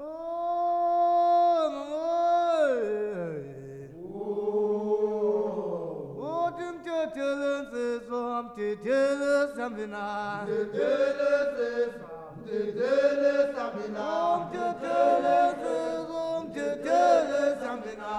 oh Dedele samina. Om Samina.